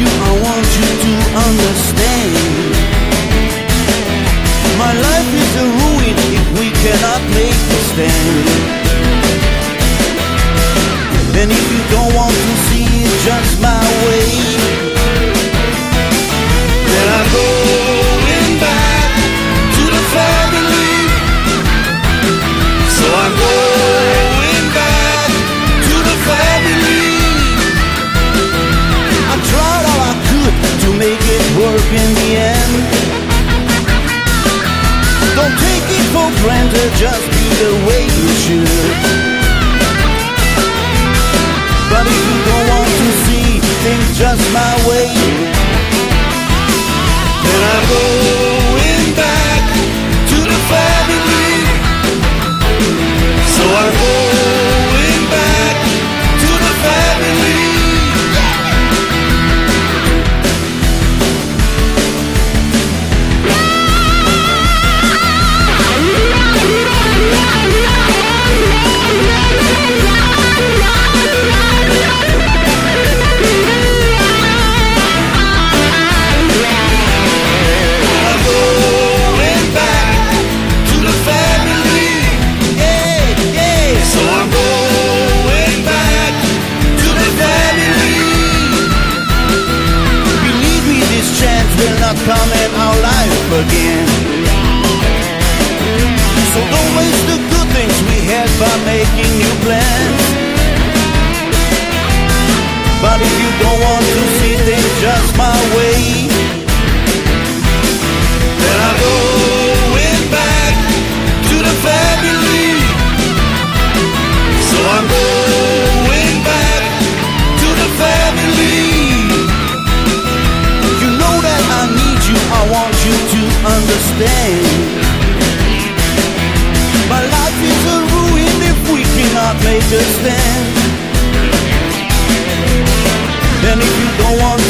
you, I want you to understand. My life is a ruin if we cannot make a stand. And if the end. Don't take it for granted, just be the way you should. But if you don't want to see things just my way, then I'm going back to the family. So I'm going back to the family. You know that I need you, I want you to understand. My life is a ruin if we cannot make a stand. And if you don't want